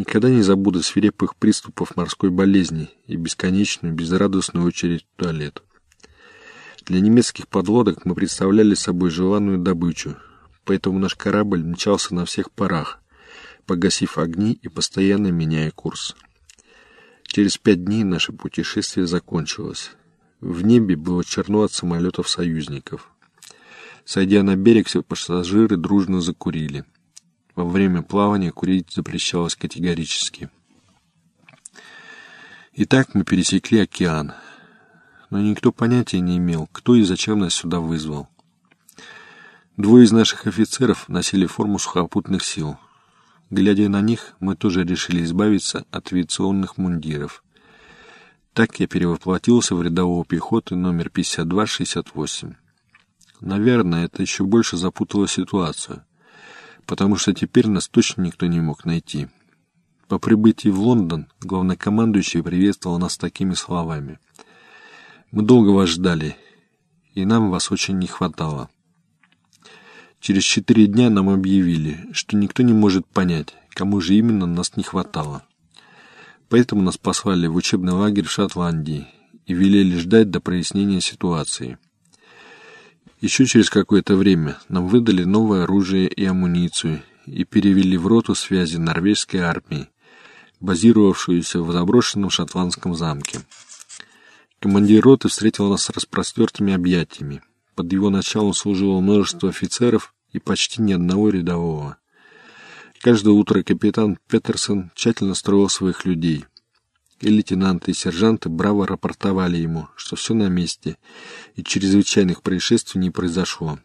Никогда не забуду свирепых приступов морской болезни и бесконечную безрадостную очередь в туалет. Для немецких подлодок мы представляли собой желанную добычу, поэтому наш корабль мчался на всех парах, погасив огни и постоянно меняя курс. Через пять дней наше путешествие закончилось. В небе было черно от самолетов союзников. Сойдя на берег, все пассажиры дружно закурили. Во время плавания курить запрещалось категорически. Итак, мы пересекли океан. Но никто понятия не имел, кто и зачем нас сюда вызвал. Двое из наших офицеров носили форму сухопутных сил. Глядя на них, мы тоже решили избавиться от авиационных мундиров. Так я перевоплотился в рядового пехоты номер 5268. Наверное, это еще больше запутало ситуацию, потому что теперь нас точно никто не мог найти. По прибытии в Лондон главнокомандующий приветствовал нас такими словами. «Мы долго вас ждали, и нам вас очень не хватало». Через четыре дня нам объявили, что никто не может понять, кому же именно нас не хватало. Поэтому нас послали в учебный лагерь в Шотландии и велели ждать до прояснения ситуации. Еще через какое-то время нам выдали новое оружие и амуницию и перевели в роту связи норвежской армии, базировавшуюся в заброшенном шотландском замке. Командир роты встретил нас с распростертыми объятиями. Под его началом служило множество офицеров и почти ни одного рядового. Каждое утро капитан Петерсон тщательно строил своих людей. И лейтенанты, и сержанты браво рапортовали ему, что все на месте, и чрезвычайных происшествий не произошло.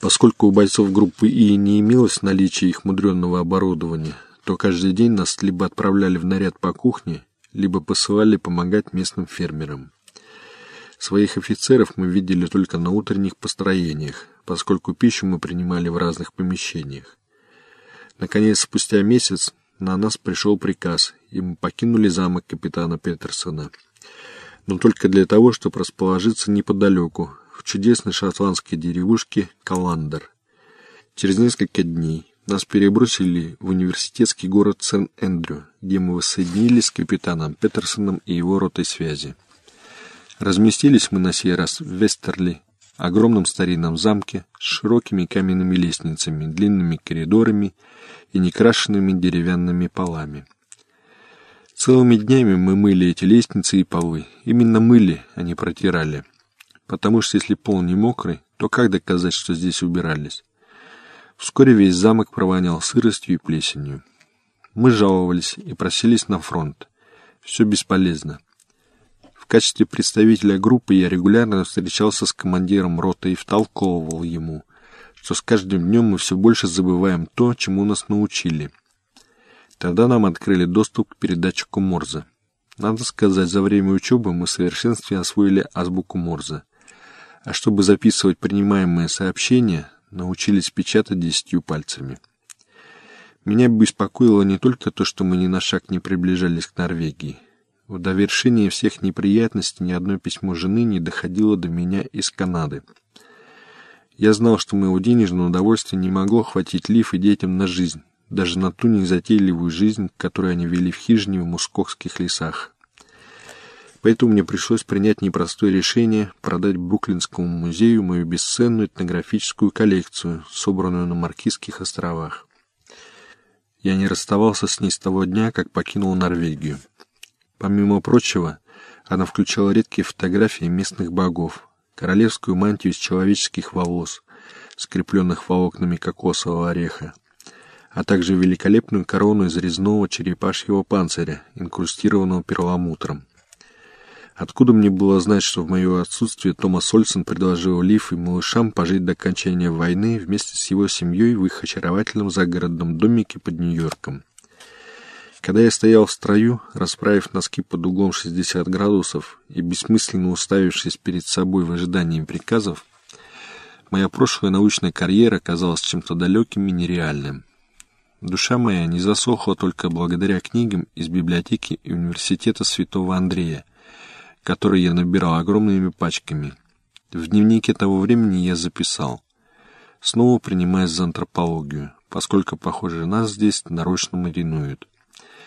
Поскольку у бойцов группы И не имелось наличия их мудренного оборудования, то каждый день нас либо отправляли в наряд по кухне, либо посылали помогать местным фермерам. Своих офицеров мы видели только на утренних построениях, поскольку пищу мы принимали в разных помещениях. Наконец, спустя месяц на нас пришел приказ, и мы покинули замок капитана Петерсона. Но только для того, чтобы расположиться неподалеку, в чудесной шотландской деревушке Каландер. Через несколько дней нас перебросили в университетский город Сен-Эндрю, где мы воссоединились с капитаном Петерсоном и его ротой связи. Разместились мы на сей раз в Вестерли, огромном старинном замке с широкими каменными лестницами, длинными коридорами и некрашенными деревянными полами. Целыми днями мы мыли эти лестницы и полы. Именно мыли, а не протирали. Потому что если пол не мокрый, то как доказать, что здесь убирались? Вскоре весь замок провонял сыростью и плесенью. Мы жаловались и просились на фронт. Все бесполезно качестве представителя группы я регулярно встречался с командиром роты и втолковывал ему, что с каждым днем мы все больше забываем то, чему нас научили. Тогда нам открыли доступ к передатчику Морзе. Надо сказать, за время учебы мы в совершенстве освоили азбуку Морзе. А чтобы записывать принимаемые сообщения, научились печатать десятью пальцами. Меня беспокоило не только то, что мы ни на шаг не приближались к Норвегии. В довершение всех неприятностей ни одно письмо жены не доходило до меня из Канады. Я знал, что моего денежного удовольствия не могло хватить Лив и детям на жизнь, даже на ту незатейливую жизнь, которую они вели в хижине в мускокских лесах. Поэтому мне пришлось принять непростое решение продать Бруклинскому музею мою бесценную этнографическую коллекцию, собранную на Маркизских островах. Я не расставался с ней с того дня, как покинул Норвегию. Помимо прочего, она включала редкие фотографии местных богов, королевскую мантию из человеческих волос, скрепленных волокнами кокосового ореха, а также великолепную корону из резного черепашьего панциря, инкрустированного перламутром. Откуда мне было знать, что в мое отсутствие Томас Ольсен предложил Лив и малышам пожить до окончания войны вместе с его семьей в их очаровательном загородном домике под Нью-Йорком? Когда я стоял в строю, расправив носки под углом 60 градусов и бессмысленно уставившись перед собой в ожидании приказов, моя прошлая научная карьера казалась чем-то далеким и нереальным. Душа моя не засохла только благодаря книгам из библиотеки университета Святого Андрея, которые я набирал огромными пачками. В дневнике того времени я записал, снова принимаясь за антропологию, поскольку, похоже, нас здесь нарочно маринуют.